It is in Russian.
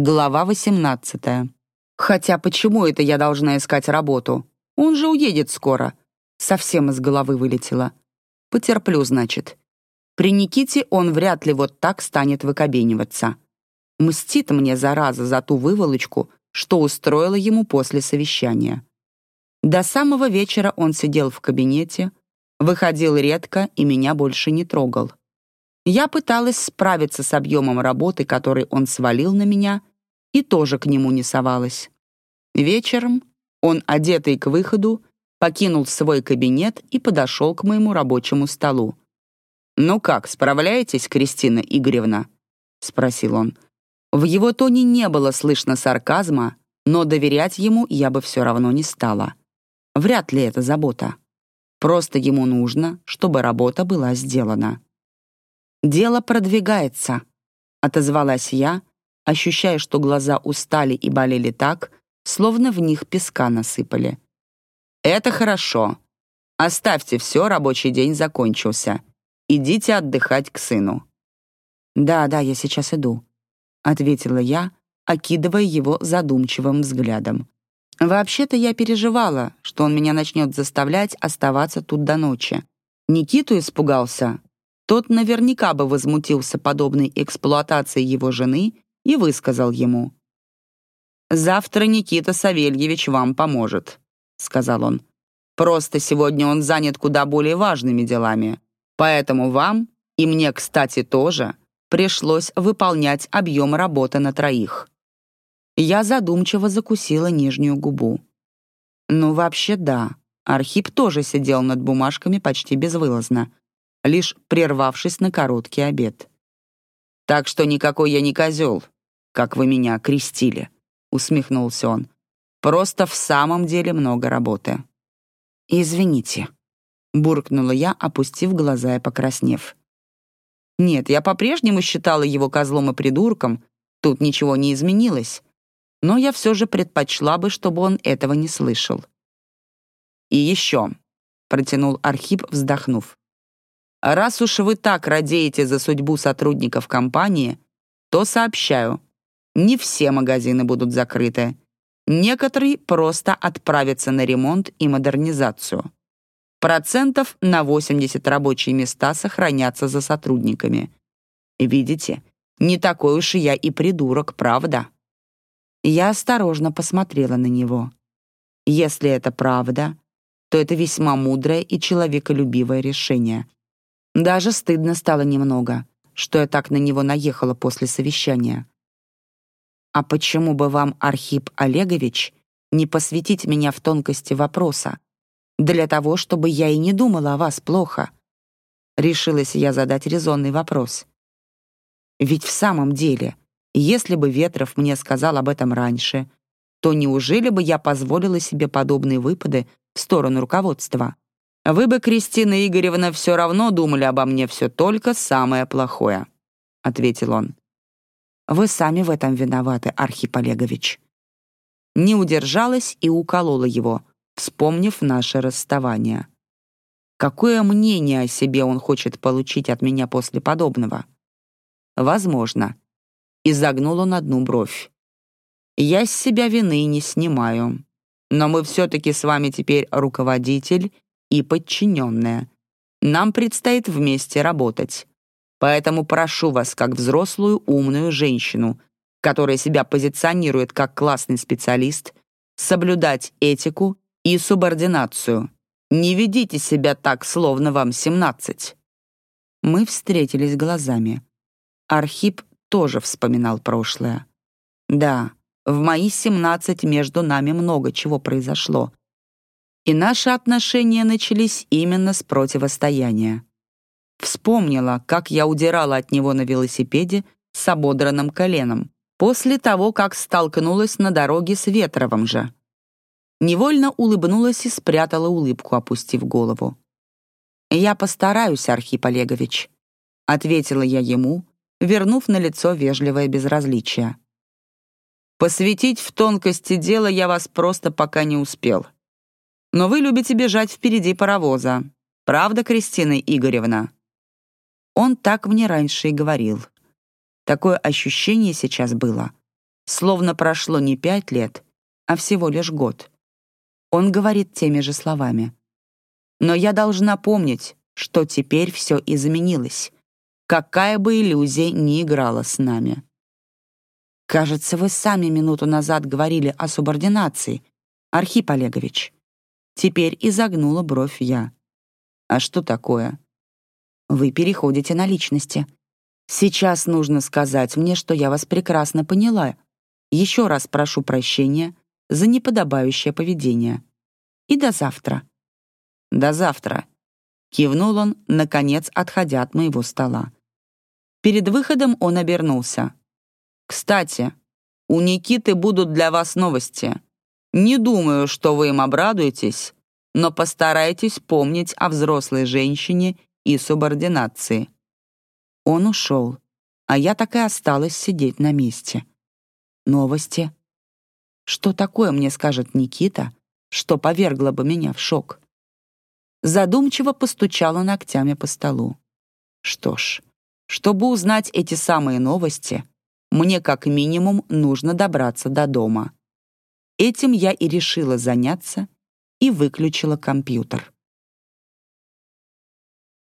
Глава 18. Хотя почему это я должна искать работу? Он же уедет скоро. Совсем из головы вылетело. Потерплю, значит. При Никите он вряд ли вот так станет выкобениваться. Мстит мне, зараза, за ту выволочку, что устроила ему после совещания. До самого вечера он сидел в кабинете, выходил редко и меня больше не трогал. Я пыталась справиться с объемом работы, который он свалил на меня, и тоже к нему не совалась. Вечером он, одетый к выходу, покинул свой кабинет и подошел к моему рабочему столу. «Ну как, справляетесь, Кристина Игоревна?» — спросил он. В его тоне не было слышно сарказма, но доверять ему я бы все равно не стала. Вряд ли это забота. Просто ему нужно, чтобы работа была сделана. «Дело продвигается», — отозвалась я, ощущая, что глаза устали и болели так, словно в них песка насыпали. «Это хорошо. Оставьте все, рабочий день закончился. Идите отдыхать к сыну». «Да, да, я сейчас иду», — ответила я, окидывая его задумчивым взглядом. Вообще-то я переживала, что он меня начнет заставлять оставаться тут до ночи. Никиту испугался. Тот наверняка бы возмутился подобной эксплуатацией его жены и высказал ему. «Завтра Никита Савельевич вам поможет», — сказал он. «Просто сегодня он занят куда более важными делами, поэтому вам, и мне, кстати, тоже, пришлось выполнять объем работы на троих». Я задумчиво закусила нижнюю губу. Ну, вообще да, Архип тоже сидел над бумажками почти безвылазно, лишь прервавшись на короткий обед. «Так что никакой я не козел, как вы меня крестили», — усмехнулся он. «Просто в самом деле много работы». «Извините», — буркнула я, опустив глаза и покраснев. Нет, я по-прежнему считала его козлом и придурком, тут ничего не изменилось но я все же предпочла бы, чтобы он этого не слышал. «И еще», — протянул Архип, вздохнув, «раз уж вы так радеете за судьбу сотрудников компании, то сообщаю, не все магазины будут закрыты. Некоторые просто отправятся на ремонт и модернизацию. Процентов на 80 рабочие места сохранятся за сотрудниками. Видите, не такой уж я и придурок, правда?» Я осторожно посмотрела на него. Если это правда, то это весьма мудрое и человеколюбивое решение. Даже стыдно стало немного, что я так на него наехала после совещания. А почему бы вам, Архип Олегович, не посвятить меня в тонкости вопроса, для того, чтобы я и не думала о вас плохо? Решилась я задать резонный вопрос. Ведь в самом деле если бы Ветров мне сказал об этом раньше, то неужели бы я позволила себе подобные выпады в сторону руководства? Вы бы, Кристина Игоревна, все равно думали обо мне все только самое плохое, — ответил он. Вы сами в этом виноваты, Архип Олегович. Не удержалась и уколола его, вспомнив наше расставание. Какое мнение о себе он хочет получить от меня после подобного? Возможно, и загнул он одну бровь. «Я с себя вины не снимаю. Но мы все-таки с вами теперь руководитель и подчиненная. Нам предстоит вместе работать. Поэтому прошу вас, как взрослую умную женщину, которая себя позиционирует как классный специалист, соблюдать этику и субординацию. Не ведите себя так, словно вам 17. Мы встретились глазами. Архип тоже вспоминал прошлое. Да, в мои семнадцать между нами много чего произошло. И наши отношения начались именно с противостояния. Вспомнила, как я удирала от него на велосипеде с ободранным коленом, после того, как столкнулась на дороге с Ветровым же. Невольно улыбнулась и спрятала улыбку, опустив голову. «Я постараюсь, Архип Олегович», — ответила я ему, вернув на лицо вежливое безразличие. «Посвятить в тонкости дела я вас просто пока не успел. Но вы любите бежать впереди паровоза. Правда, Кристина Игоревна?» Он так мне раньше и говорил. Такое ощущение сейчас было, словно прошло не пять лет, а всего лишь год. Он говорит теми же словами. Но я должна помнить, что теперь все изменилось, какая бы иллюзия ни играла с нами. Кажется, вы сами минуту назад говорили о субординации, Архип Олегович. Теперь изогнула бровь я. А что такое? Вы переходите на личности. Сейчас нужно сказать мне, что я вас прекрасно поняла. Еще раз прошу прощения за неподобающее поведение. И до завтра. До завтра. Кивнул он, наконец, отходя от моего стола. Перед выходом он обернулся. «Кстати, у Никиты будут для вас новости. Не думаю, что вы им обрадуетесь, но постарайтесь помнить о взрослой женщине и субординации». Он ушел, а я так и осталась сидеть на месте. Новости. Что такое мне скажет Никита, что повергло бы меня в шок? Задумчиво постучала ногтями по столу. Что ж, чтобы узнать эти самые новости, мне как минимум нужно добраться до дома. Этим я и решила заняться и выключила компьютер.